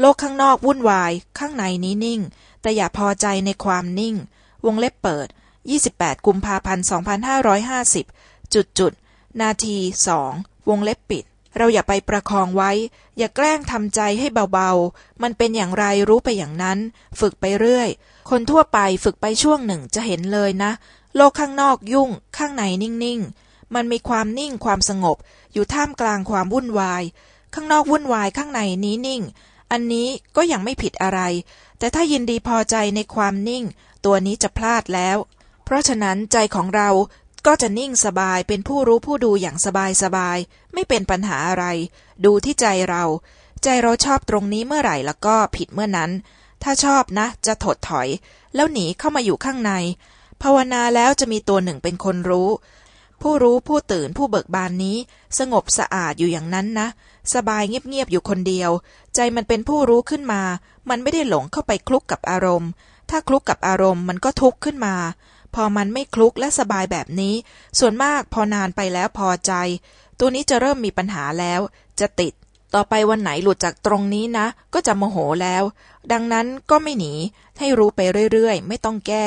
โลกข้างนอกวุ่นวาย ข้างในนี้นิ่ง แต่อย่าพอใจในความนิ่ง วงเล็บเปิด 28 กุมภาพันธ์ 2550 จุดจุด นาทีสองวงเล็บปิด เราอย่าไปประคองไว้ อย่าแกล้งทำใจให้เบาๆ มันเป็นอย่างไรรู้ไปอย่างนั้น ฝึกไปเรื่อย คนทั่วไปฝึกไปช่วงหนึ่งจะเห็นเลยนะ โลกข้างนอกยุ่ง ข้างในนิ่งๆ มันมีความนิ่งความสงบ อยู่ท่ามกลางความวุ่นวาย ข้างนอกวุ่นวายข้างในนี้นิ่ง อันนี้ก็ยังไม่ผิดอะไร แต่ถ้ายินดีพอใจในความนิ่ง ตัวนี้จะพลาดแล้ว เพราะฉะนั้นใจของเราก็จะนิ่งสบายเป็นผู้รู้ผู้ดูอย่างสบายสบาย ไม่เป็นปัญหาอะไร ดูที่ใจเรา ใจเราชอบตรงนี้เมื่อไหร่แล้วก็ผิดเมื่อนั้น ถ้าชอบนะ จะถดถอย แล้วหนีเข้ามาอยู่ข้างใน ภาวนาแล้วจะมีตัวหนึ่งเป็นคนรู้ ผู้รู้ผู้ตื่นผู้เบิกบานนี้ สงบสะอาดอยู่อย่างนั้นนะ สบายเงียบๆอยู่คนเดียว ใจมันเป็นผู้รู้ขึ้นมา มันไม่ได้หลงเข้าไปคลุกกับอารมณ์ ถ้าคลุกกับอารมณ์มันก็ทุกข์ขึ้นมา พอมันไม่คลุกและสบายแบบนี้ ส่วนมากพอนานไปแล้วพอใจ ตัวนี้จะเริ่มมีปัญหาแล้ว จะติด ต่อไปวันไหนหลุดจากตรงนี้นะ ก็จะโมโหแล้ว ดังนั้นก็ไม่หนี ให้รู้ไปเรื่อยๆ ไม่ต้องแก้